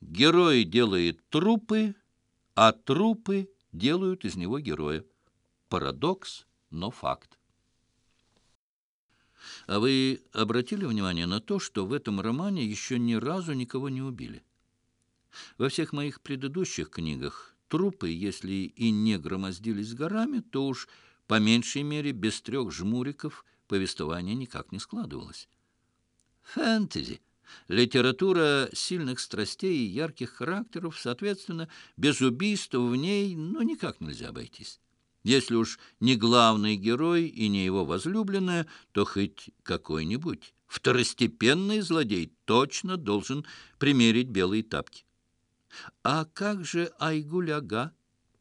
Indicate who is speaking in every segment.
Speaker 1: Герой делает трупы, а трупы делают из него героя. Парадокс, но факт. А вы обратили внимание на то, что в этом романе еще ни разу никого не убили? Во всех моих предыдущих книгах трупы, если и не громоздились горами, то уж по меньшей мере без трех жмуриков повествование никак не складывалось. Фэнтези. Литература сильных страстей и ярких характеров, соответственно, без убийств в ней ну, никак нельзя обойтись. Если уж не главный герой и не его возлюбленная, то хоть какой-нибудь второстепенный злодей точно должен примерить белые тапки. А как же Айгуляга,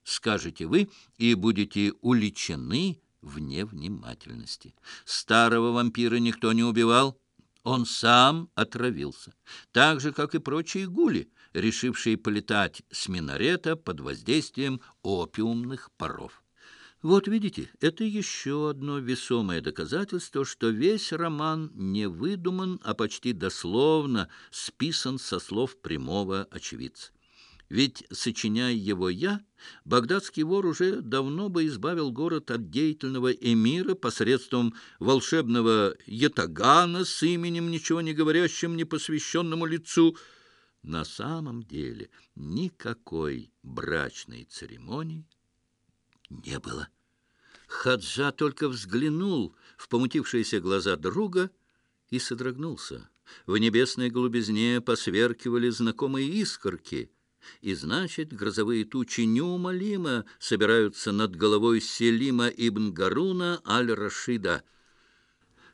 Speaker 1: скажете вы, и будете уличены в невнимательности. Старого вампира никто не убивал, он сам отравился, так же, как и прочие гули, решившие полетать с минарета под воздействием опиумных паров. Вот видите, это еще одно весомое доказательство, что весь роман не выдуман, а почти дословно списан со слов прямого очевидца. Ведь, сочиняя его я, багдадский вор уже давно бы избавил город от деятельного эмира посредством волшебного ятагана с именем, ничего не говорящим непосвященному лицу. На самом деле никакой брачной церемонии не было. Хаджа только взглянул в помутившиеся глаза друга и содрогнулся. В небесной голубизне посверкивали знакомые искорки, и, значит, грозовые тучи неумолимо собираются над головой Селима ибн Гаруна аль-Рашида.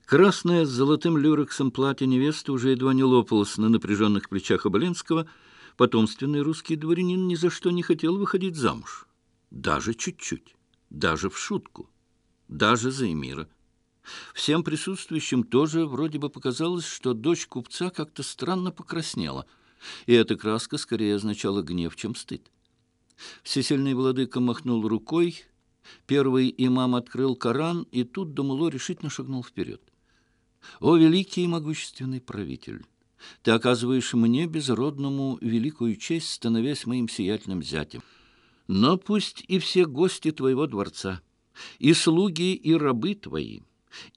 Speaker 1: Красное с золотым люрексом платье невесты уже едва не лопалось на напряженных плечах Оболенского. Потомственный русский дворянин ни за что не хотел выходить замуж. Даже чуть-чуть даже в шутку, даже за эмира. Всем присутствующим тоже вроде бы показалось, что дочь купца как-то странно покраснела, и эта краска скорее означала гнев, чем стыд. Всесильный владыка махнул рукой, первый имам открыл Коран, и тут Дамуло решительно шагнул вперед. «О, великий и могущественный правитель!» Ты оказываешь мне, безродному, великую честь, становясь моим сиятельным зятем. Но пусть и все гости твоего дворца, и слуги, и рабы твои,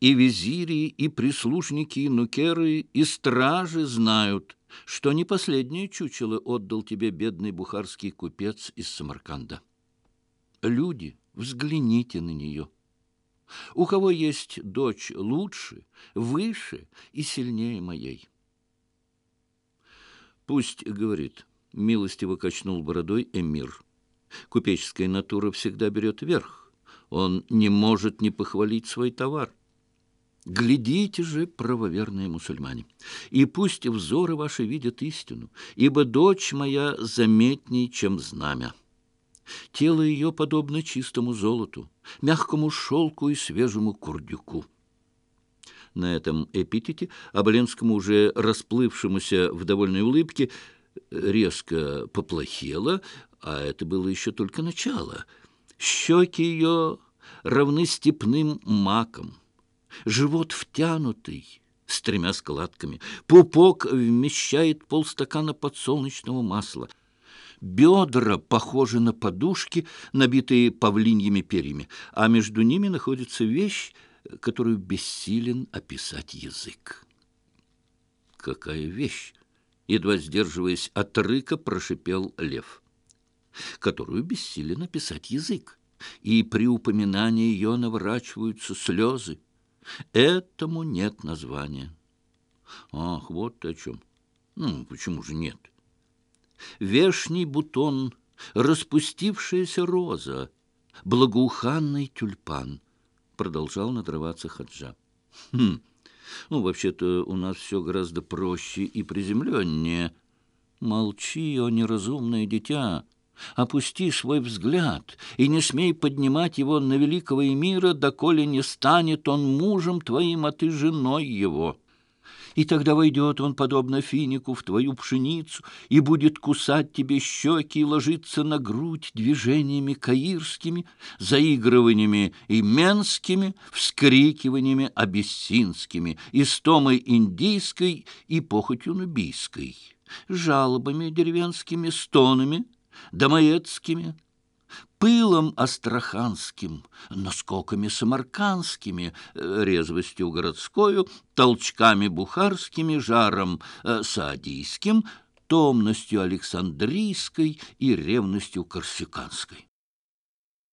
Speaker 1: и визири, и прислужники, и нукеры, и стражи знают, что не последнее чучело отдал тебе бедный бухарский купец из Самарканда. Люди, взгляните на нее. У кого есть дочь лучше, выше и сильнее моей? Пусть, — говорит, — милостиво качнул бородой эмир — Купеческая натура всегда берет верх. Он не может не похвалить свой товар. Глядите же, правоверные мусульмане, и пусть взоры ваши видят истину, ибо дочь моя заметней, чем знамя. Тело ее подобно чистому золоту, мягкому шелку и свежему курдюку. На этом эпитете Оболенскому, уже расплывшемуся в довольной улыбке, резко поплохело, а это было еще только начало. Щеки ее равны степным макам, живот втянутый, с тремя складками, пупок вмещает полстакана подсолнечного масла, бедра похожи на подушки, набитые павлиньими перьями, а между ними находится вещь, которую бессилен описать язык. «Какая вещь!» — едва сдерживаясь от рыка, прошипел лев которую бессилен написать язык, и при упоминании ее наворачиваются слезы. Этому нет названия. Ах, вот о чем. Ну, почему же нет? Вешний бутон, распустившаяся роза, благоуханный тюльпан, продолжал надрываться Хаджа. Хм, ну, вообще-то у нас все гораздо проще и приземленнее. Молчи, о неразумное дитя, Опусти свой взгляд и не смей поднимать его на великого эмира, доколе не станет он мужем твоим, а ты женой его. И тогда войдет он, подобно финику, в твою пшеницу и будет кусать тебе щеки и ложиться на грудь движениями каирскими, заигрываниями именскими, вскрикиваниями абиссинскими, истомой индийской и похотью нубийской» жалобами деревенскими, стонами, домоедскими, пылом астраханским, наскоками самаркандскими, э, резвостью городскою, толчками бухарскими, жаром э, саадийским, томностью александрийской и ревностью корсиканской.